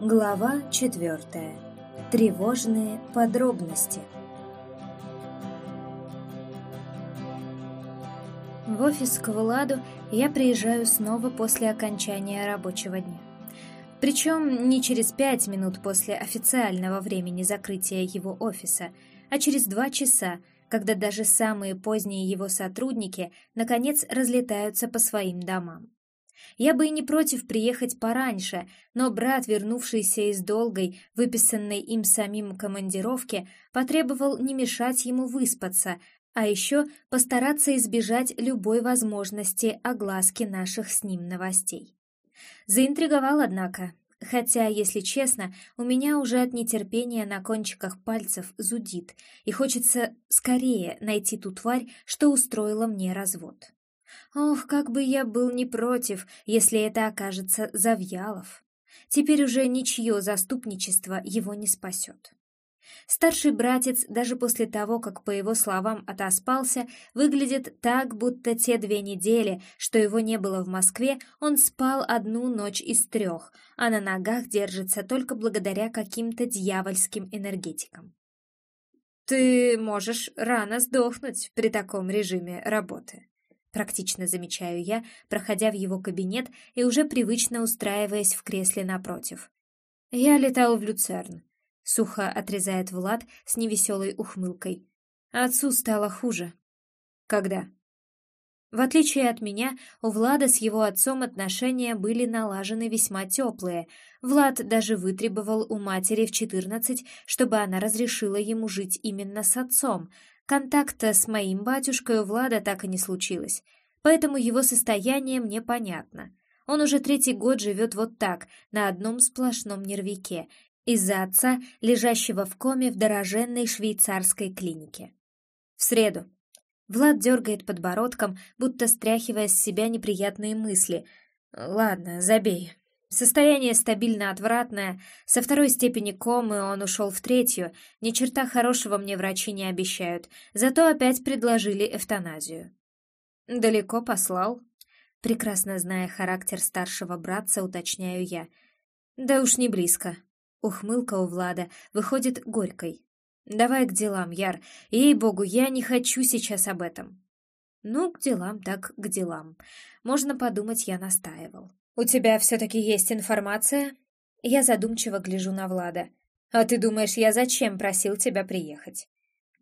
Глава четвертая. Тревожные подробности. В офис к Владу я приезжаю снова после окончания рабочего дня. Причем не через пять минут после официального времени закрытия его офиса, а через два часа, когда даже самые поздние его сотрудники наконец разлетаются по своим домам. Я бы и не против приехать пораньше, но брат, вернувшийся из долгой, выписанной им самим командировки, потребовал не мешать ему выспаться, а еще постараться избежать любой возможности огласки наших с ним новостей. Заинтриговал, однако, хотя, если честно, у меня уже от нетерпения на кончиках пальцев зудит, и хочется скорее найти ту тварь, что устроила мне развод. Ох, как бы я был не против, если это окажется Завьялов. Теперь уже ничье заступничество его не спасет. Старший братец, даже после того, как, по его словам, отоспался, выглядит так, будто те две недели, что его не было в Москве, он спал одну ночь из трех, а на ногах держится только благодаря каким-то дьявольским энергетикам. «Ты можешь рано сдохнуть при таком режиме работы», Практично замечаю я, проходя в его кабинет и уже привычно устраиваясь в кресле напротив. «Я летал в Люцерн», — сухо отрезает Влад с невеселой ухмылкой. «Отцу стало хуже». «Когда?» В отличие от меня, у Влада с его отцом отношения были налажены весьма теплые. Влад даже вытребовал у матери в четырнадцать, чтобы она разрешила ему жить именно с отцом, Контакта с моим батюшкой у Влада так и не случилось, поэтому его состояние мне понятно. Он уже третий год живет вот так, на одном сплошном нервике, из-за отца, лежащего в коме в дороженной швейцарской клинике. В среду. Влад дергает подбородком, будто стряхивая с себя неприятные мысли. «Ладно, забей, Состояние стабильно отвратное, со второй степени комы он ушел в третью, ни черта хорошего мне врачи не обещают, зато опять предложили эвтаназию. Далеко послал? Прекрасно зная характер старшего братца, уточняю я. Да уж не близко. Ухмылка у Влада выходит горькой. Давай к делам, Яр. Ей-богу, я не хочу сейчас об этом. Ну, к делам так к делам. Можно подумать, я настаивал. «У тебя все-таки есть информация?» Я задумчиво гляжу на Влада. «А ты думаешь, я зачем просил тебя приехать?»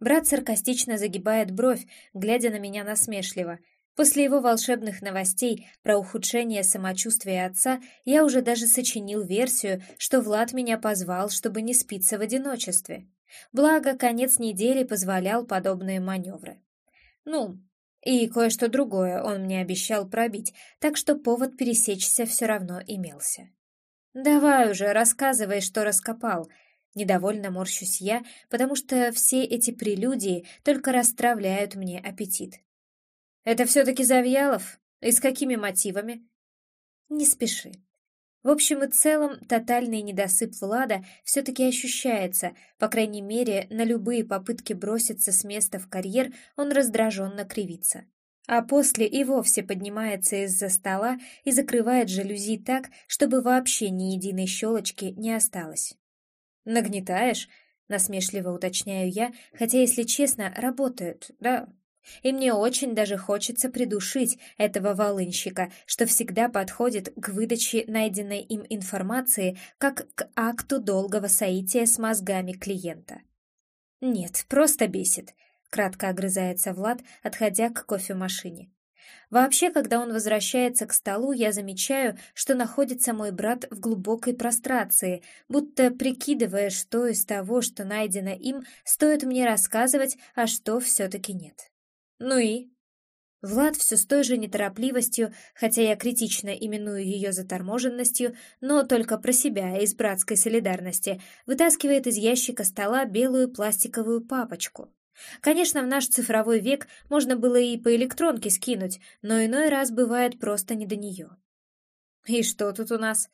Брат саркастично загибает бровь, глядя на меня насмешливо. После его волшебных новостей про ухудшение самочувствия отца я уже даже сочинил версию, что Влад меня позвал, чтобы не спиться в одиночестве. Благо, конец недели позволял подобные маневры. Ну, и кое-что другое он мне обещал пробить, так что повод пересечься все равно имелся. «Давай уже, рассказывай, что раскопал», Недовольно морщусь я, потому что все эти прелюдии только расстравляют мне аппетит. «Это все-таки Завьялов? И с какими мотивами?» «Не спеши. В общем и целом, тотальный недосып Влада все-таки ощущается, по крайней мере, на любые попытки броситься с места в карьер он раздраженно кривится. А после и вовсе поднимается из-за стола и закрывает жалюзи так, чтобы вообще ни единой щелочки не осталось. «Нагнетаешь?» — насмешливо уточняю я, хотя, если честно, работают, да, и мне очень даже хочется придушить этого волынщика, что всегда подходит к выдаче найденной им информации как к акту долгого соития с мозгами клиента. «Нет, просто бесит», — кратко огрызается Влад, отходя к кофемашине. Вообще, когда он возвращается к столу, я замечаю, что находится мой брат в глубокой прострации, будто прикидывая, что из того, что найдено им, стоит мне рассказывать, а что все-таки нет. Ну и? Влад все с той же неторопливостью, хотя я критично именую ее заторможенностью, но только про себя, из братской солидарности, вытаскивает из ящика стола белую пластиковую папочку. Конечно, в наш цифровой век можно было и по электронке скинуть, но иной раз бывает просто не до нее. И что тут у нас?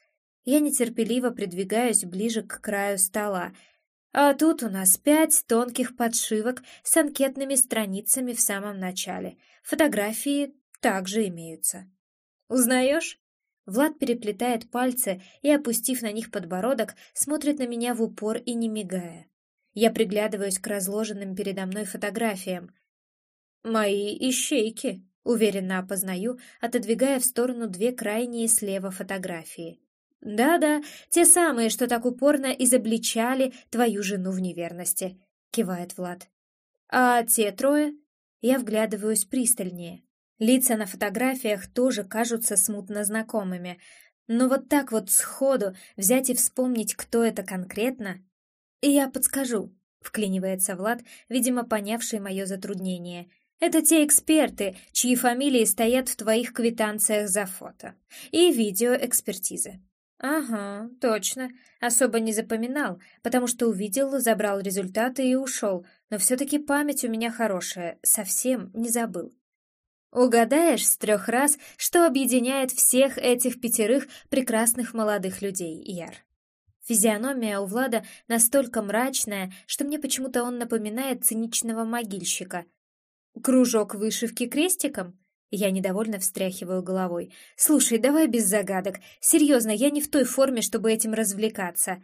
Я нетерпеливо придвигаюсь ближе к краю стола, а тут у нас пять тонких подшивок с анкетными страницами в самом начале. Фотографии также имеются. Узнаешь? Влад переплетает пальцы и, опустив на них подбородок, смотрит на меня в упор и не мигая. Я приглядываюсь к разложенным передо мной фотографиям. «Мои ищейки», — уверенно опознаю, отодвигая в сторону две крайние слева фотографии. «Да-да, те самые, что так упорно изобличали твою жену в неверности», — кивает Влад. «А те трое?» Я вглядываюсь пристальнее. Лица на фотографиях тоже кажутся смутно знакомыми, но вот так вот сходу взять и вспомнить, кто это конкретно... «Я подскажу», — вклинивается Влад, видимо, понявший мое затруднение. «Это те эксперты, чьи фамилии стоят в твоих квитанциях за фото. И видеоэкспертизы. «Ага, точно. Особо не запоминал, потому что увидел, забрал результаты и ушел, но все-таки память у меня хорошая, совсем не забыл». Угадаешь с трех раз, что объединяет всех этих пятерых прекрасных молодых людей, Яр? Физиономия у Влада настолько мрачная, что мне почему-то он напоминает циничного могильщика. Кружок вышивки крестиком? Я недовольно встряхиваю головой. «Слушай, давай без загадок. Серьезно, я не в той форме, чтобы этим развлекаться».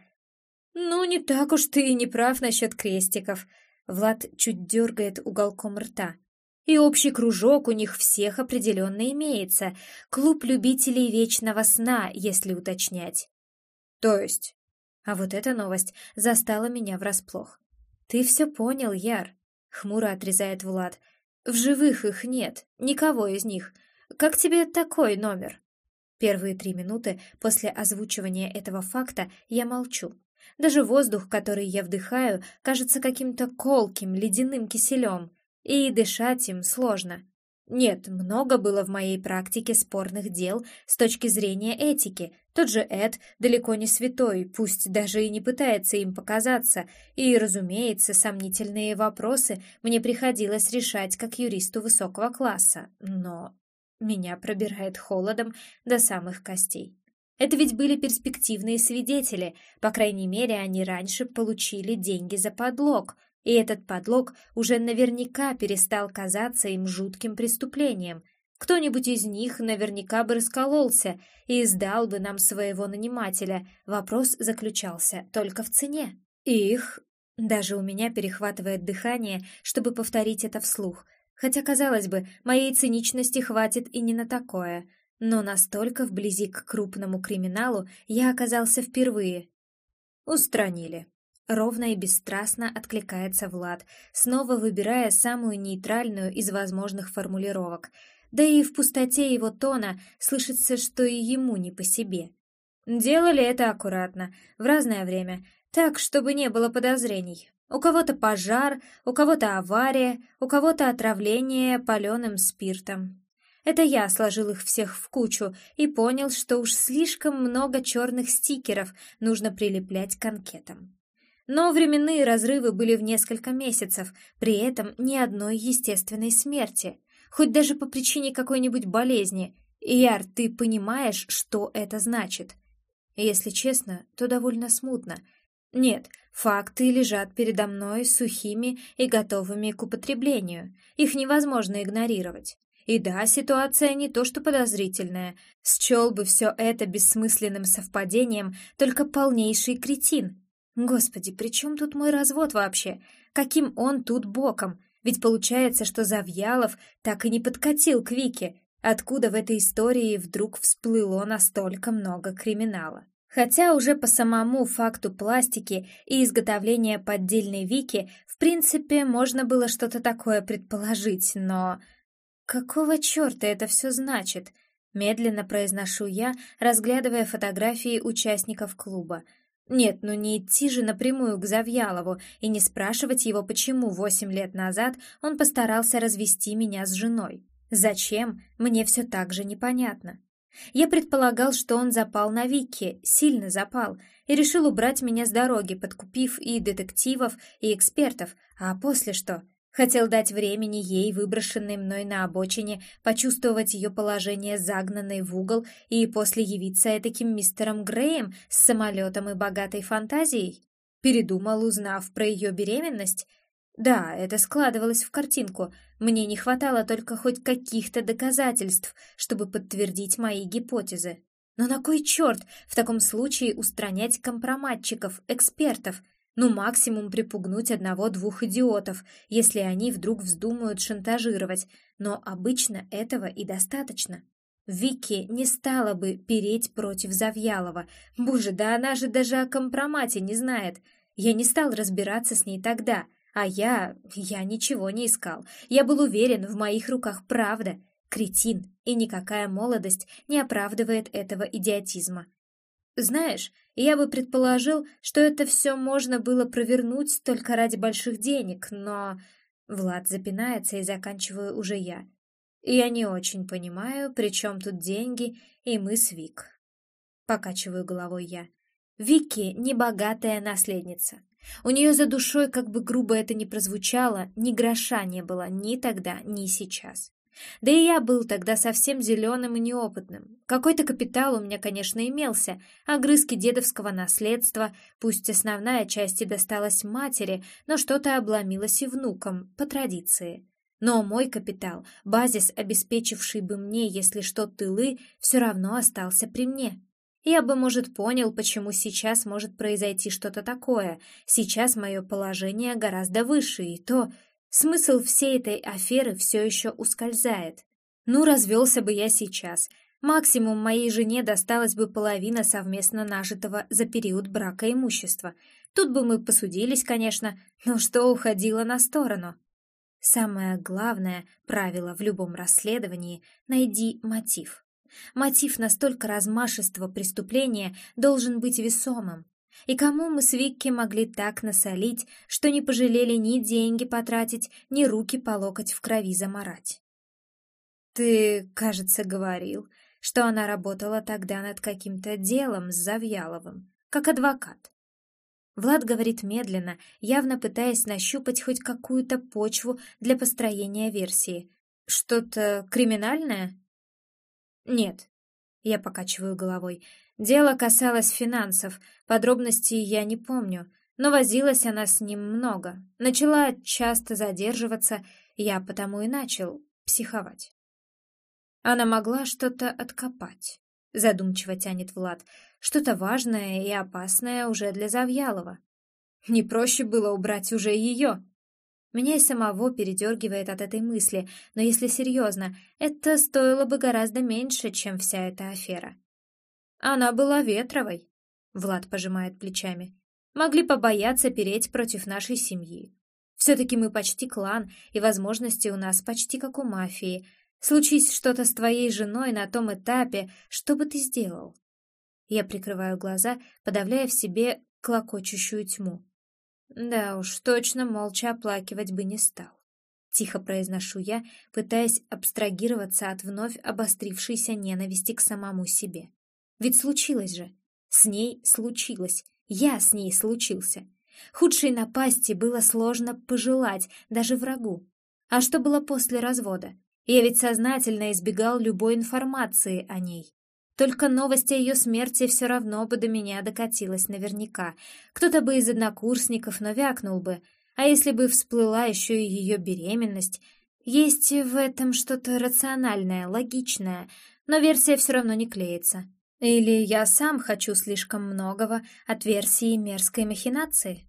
«Ну, не так уж ты и не прав насчет крестиков». Влад чуть дергает уголком рта. «И общий кружок у них всех определенно имеется. Клуб любителей вечного сна, если уточнять». «То есть?» А вот эта новость застала меня врасплох. «Ты все понял, Яр», — хмуро отрезает Влад. В живых их нет, никого из них. Как тебе такой номер? Первые три минуты после озвучивания этого факта я молчу. Даже воздух, который я вдыхаю, кажется каким-то колким, ледяным киселем, и дышать им сложно. Нет, много было в моей практике спорных дел с точки зрения этики. Тот же Эд далеко не святой, пусть даже и не пытается им показаться, и, разумеется, сомнительные вопросы мне приходилось решать как юристу высокого класса, но меня пробирает холодом до самых костей. Это ведь были перспективные свидетели, по крайней мере, они раньше получили деньги за подлог, и этот подлог уже наверняка перестал казаться им жутким преступлением. Кто-нибудь из них наверняка бы раскололся и сдал бы нам своего нанимателя. Вопрос заключался только в цене. их... Даже у меня перехватывает дыхание, чтобы повторить это вслух. Хотя, казалось бы, моей циничности хватит и не на такое. Но настолько вблизи к крупному криминалу я оказался впервые. Устранили. Ровно и бесстрастно откликается Влад, снова выбирая самую нейтральную из возможных формулировок. Да и в пустоте его тона слышится, что и ему не по себе. Делали это аккуратно, в разное время, так, чтобы не было подозрений. У кого-то пожар, у кого-то авария, у кого-то отравление паленым спиртом. Это я сложил их всех в кучу и понял, что уж слишком много черных стикеров нужно прилеплять к анкетам. Но временные разрывы были в несколько месяцев, при этом ни одной естественной смерти, хоть даже по причине какой-нибудь болезни. Яр, ты понимаешь, что это значит? Если честно, то довольно смутно. Нет, факты лежат передо мной сухими и готовыми к употреблению. Их невозможно игнорировать. И да, ситуация не то что подозрительная. Счел бы все это бессмысленным совпадением только полнейший кретин. Господи, при чем тут мой развод вообще? Каким он тут боком? Ведь получается, что Завьялов так и не подкатил к Вике. Откуда в этой истории вдруг всплыло настолько много криминала? Хотя уже по самому факту пластики и изготовления поддельной Вики, в принципе, можно было что-то такое предположить, но... Какого черта это все значит? Медленно произношу я, разглядывая фотографии участников клуба — нет, ну не идти же напрямую к Завьялову и не спрашивать его, почему восемь лет назад он постарался развести меня с женой. Зачем, мне все так же непонятно. Я предполагал, что он запал на Вики, сильно запал, и решил убрать меня с дороги, подкупив и детективов, и экспертов, а после что? Хотел дать времени ей, выброшенной мной на обочине, почувствовать ее положение загнанной в угол и после явиться этаким мистером Греем с самолетом и богатой фантазией? Передумал, узнав про ее беременность? Да, это складывалось в картинку. Мне не хватало только хоть каких-то доказательств, чтобы подтвердить мои гипотезы. Но на кой черт в таком случае устранять компроматчиков, экспертов? Ну, максимум припугнуть одного-двух идиотов, если они вдруг вздумают шантажировать, но обычно этого и достаточно. Вики не стала бы переть против Завьялова. Боже, да она же даже о компромате не знает. Я не стал разбираться с ней тогда, а я... я ничего не искал. Я был уверен, в моих руках правда — Кретин, и никакая молодость не оправдывает этого идиотизма. Знаешь, я бы предположил, что это все можно было провернуть только ради больших денег, но... Влад запинается и заканчиваю уже я. Я не очень понимаю, при чем тут деньги, и мы с Вик. Покачиваю головой я. Вики — небогатая наследница. У нее за душой, как бы грубо это ни прозвучало, ни гроша не было ни тогда, ни сейчас. Да и я был тогда совсем зеленым и неопытным. Какой-то капитал у меня, конечно, имелся, огрызки дедовского наследства, пусть основная часть и досталась матери, но что-то обломилось и внукам, по традиции. Но мой капитал, базис, обеспечивший бы мне, если что, тылы, все равно остался при мне. Я бы, может, понял, почему сейчас может произойти что-то такое. Сейчас мое положение гораздо выше, и то Смысл всей этой аферы все еще ускользает. Ну, развелся бы я сейчас. Максимум моей жене досталась бы половина совместно нажитого за период брака имущества. Тут бы мы посудились, конечно, но что уходило на сторону? Самое главное правило в любом расследовании — найди мотив. Мотив настолько размашистого преступления должен быть весомым, и кому мы с Викки могли так насолить, что не пожалели ни деньги потратить, ни руки по локоть в крови заморать? Ты, кажется, говорил, что она работала тогда над каким-то делом с Завьяловым, как адвокат. Влад говорит медленно, явно пытаясь нащупать хоть какую-то почву для построения версии. Что-то криминальное? Нет. Я покачиваю головой. Дело касалось финансов, подробностей я не помню, но возилась она с ним много. Начала часто задерживаться, я потому и начал психовать. Она могла что-то откопать, задумчиво тянет Влад, что-то важное и опасное уже для Завьялова. Не проще было убрать уже ее. Меня и самого передергивает от этой мысли, но если серьезно, это стоило бы гораздо меньше, чем вся эта афера. Она была ветровой. Влад пожимает плечами. Могли побояться переть против нашей семьи. Все-таки мы почти клан, и возможности у нас почти как у мафии. Случись что-то с твоей женой на том этапе, что бы ты сделал? Я прикрываю глаза, подавляя в себе клокочущую тьму. Да уж, точно молча оплакивать бы не стал. Тихо произношу я, пытаясь абстрагироваться от вновь обострившейся ненависти к самому себе. Ведь случилось же. С ней случилось. Я с ней случился. Худшей напасти было сложно пожелать даже врагу. А что было после развода? Я ведь сознательно избегал любой информации о ней. Только новость о ее смерти все равно бы до меня докатилась наверняка. Кто-то бы из однокурсников навякнул бы. А если бы всплыла еще и ее беременность? Есть в этом что-то рациональное, логичное, но версия все равно не клеится. Или я сам хочу слишком многого от версии мерзкой махинации?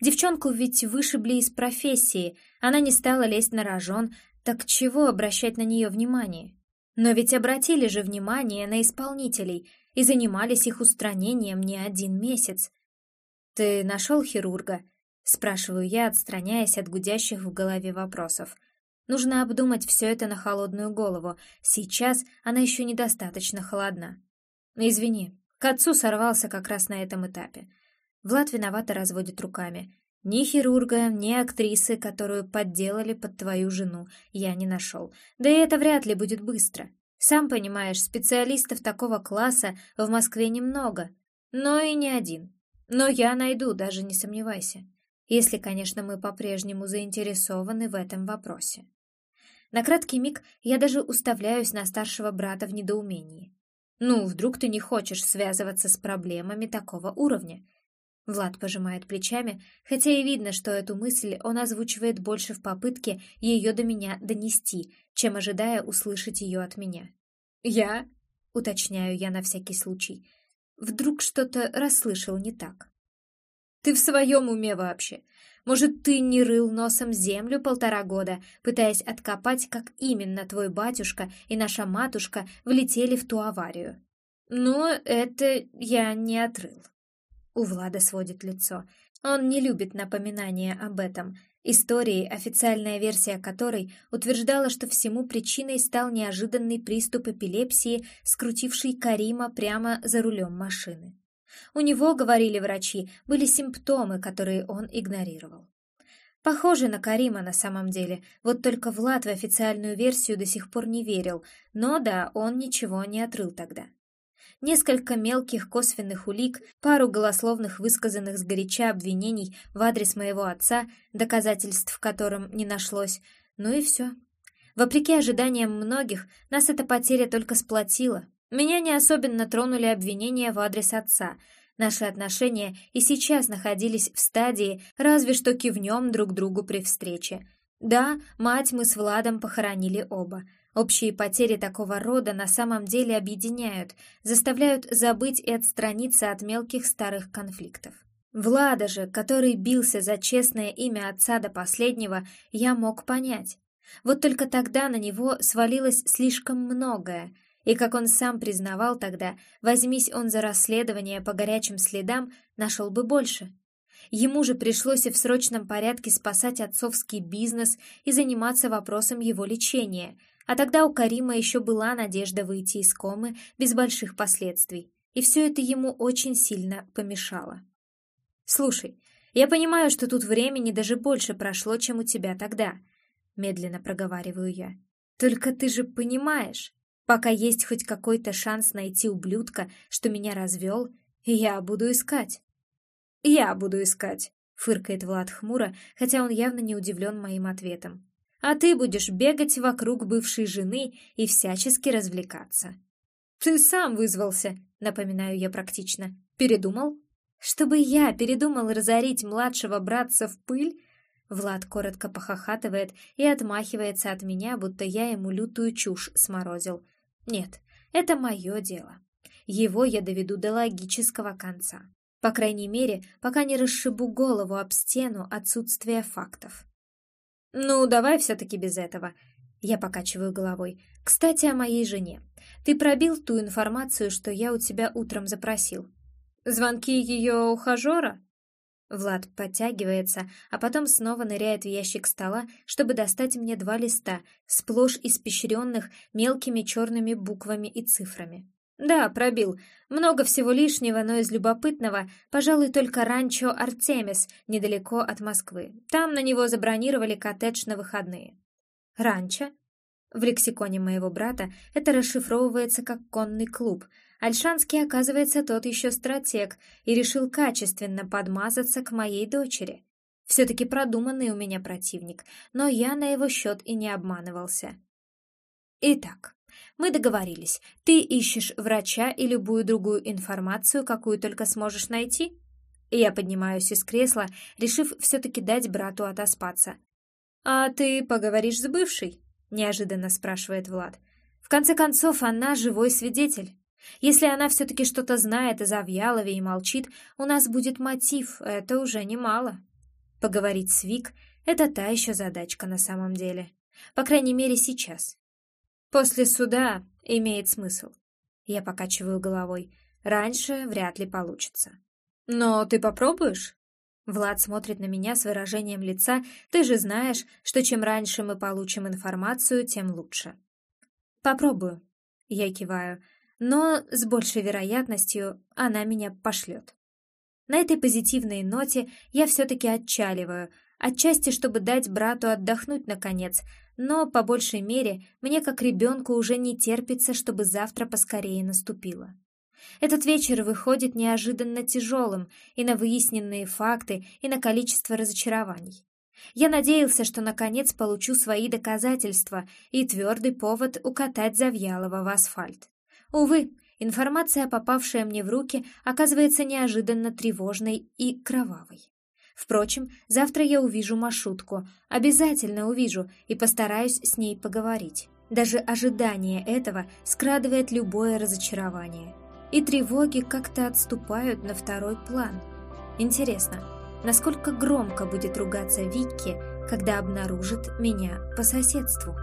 Девчонку ведь вышибли из профессии, она не стала лезть на рожон, так чего обращать на нее внимание? Но ведь обратили же внимание на исполнителей и занимались их устранением не один месяц. «Ты нашел хирурга?» — спрашиваю я, отстраняясь от гудящих в голове вопросов. Нужно обдумать все это на холодную голову. Сейчас она еще недостаточно холодна. «Извини, к отцу сорвался как раз на этом этапе». Влад виновато разводит руками. «Ни хирурга, ни актрисы, которую подделали под твою жену, я не нашел. Да и это вряд ли будет быстро. Сам понимаешь, специалистов такого класса в Москве немного, но и не один. Но я найду, даже не сомневайся. Если, конечно, мы по-прежнему заинтересованы в этом вопросе». На краткий миг я даже уставляюсь на старшего брата в недоумении. Ну, вдруг ты не хочешь связываться с проблемами такого уровня? Влад пожимает плечами, хотя и видно, что эту мысль он озвучивает больше в попытке ее до меня донести, чем ожидая услышать ее от меня. «Я? уточняю я на всякий случай. Вдруг что-то расслышал не так. Ты в своем уме вообще? Может, ты не рыл носом землю полтора года, пытаясь откопать, как именно твой батюшка и наша матушка влетели в ту аварию? Но это я не отрыл. У Влада сводит лицо. Он не любит напоминания об этом. Истории, официальная версия которой утверждала, что всему причиной стал неожиданный приступ эпилепсии, скрутивший Карима прямо за рулем машины. У него, говорили врачи, были симптомы, которые он игнорировал. Похоже на Карима на самом деле, вот только Влад в официальную версию до сих пор не верил, но да, он ничего не отрыл тогда. Несколько мелких косвенных улик, пару голословных высказанных сгоряча обвинений в адрес моего отца, доказательств в котором не нашлось, ну и все. Вопреки ожиданиям многих, нас эта потеря только сплотила, меня не особенно тронули обвинения в адрес отца. Наши отношения и сейчас находились в стадии разве что кивнем друг другу при встрече. Да, мать мы с Владом похоронили оба. Общие потери такого рода на самом деле объединяют, заставляют забыть и отстраниться от мелких старых конфликтов. Влада же, который бился за честное имя отца до последнего, я мог понять. Вот только тогда на него свалилось слишком многое, и, как он сам признавал тогда, возьмись он за расследование по горячим следам, нашел бы больше. Ему же пришлось и в срочном порядке спасать отцовский бизнес и заниматься вопросом его лечения, а тогда у Карима еще была надежда выйти из комы без больших последствий, и все это ему очень сильно помешало. «Слушай, я понимаю, что тут времени даже больше прошло, чем у тебя тогда», — медленно проговариваю я. «Только ты же понимаешь, Пока есть хоть какой-то шанс найти ублюдка, что меня развел, я буду искать. Я буду искать, фыркает Влад хмуро, хотя он явно не удивлен моим ответом. А ты будешь бегать вокруг бывшей жены и всячески развлекаться. Ты сам вызвался, напоминаю я практично. Передумал? Чтобы я передумал разорить младшего братца в пыль? Влад коротко похохатывает и отмахивается от меня, будто я ему лютую чушь сморозил. Нет, это мое дело. Его я доведу до логического конца. По крайней мере, пока не расшибу голову об стену отсутствия фактов. «Ну, давай все-таки без этого», — я покачиваю головой. «Кстати, о моей жене. Ты пробил ту информацию, что я у тебя утром запросил? Звонки ее ухажера?» Влад подтягивается, а потом снова ныряет в ящик стола, чтобы достать мне два листа, сплошь испещренных мелкими черными буквами и цифрами. Да, пробил. Много всего лишнего, но из любопытного, пожалуй, только ранчо Артемис, недалеко от Москвы. Там на него забронировали коттедж на выходные. Ранчо? В лексиконе моего брата это расшифровывается как «конный клуб», Альшанский, оказывается, тот еще стратег и решил качественно подмазаться к моей дочери. Все-таки продуманный у меня противник, но я на его счет и не обманывался. Итак, мы договорились. Ты ищешь врача и любую другую информацию, какую только сможешь найти? Я поднимаюсь из кресла, решив все-таки дать брату отоспаться. «А ты поговоришь с бывшей?» — неожиданно спрашивает Влад. «В конце концов, она живой свидетель». Если она все-таки что-то знает о Завьялове и молчит, у нас будет мотив, это уже немало. Поговорить с Вик — это та еще задачка на самом деле. По крайней мере, сейчас. После суда имеет смысл. Я покачиваю головой. Раньше вряд ли получится. Но ты попробуешь? Влад смотрит на меня с выражением лица. Ты же знаешь, что чем раньше мы получим информацию, тем лучше. Попробую. Я киваю но с большей вероятностью она меня пошлет. На этой позитивной ноте я все-таки отчаливаю, отчасти, чтобы дать брату отдохнуть наконец, но по большей мере мне как ребенку уже не терпится, чтобы завтра поскорее наступило. Этот вечер выходит неожиданно тяжелым и на выясненные факты, и на количество разочарований. Я надеялся, что наконец получу свои доказательства и твердый повод укатать Завьялова в асфальт. Увы, информация, попавшая мне в руки, оказывается неожиданно тревожной и кровавой. Впрочем, завтра я увижу маршрутку, обязательно увижу и постараюсь с ней поговорить. Даже ожидание этого скрадывает любое разочарование. И тревоги как-то отступают на второй план. Интересно, насколько громко будет ругаться Викки, когда обнаружит меня по соседству?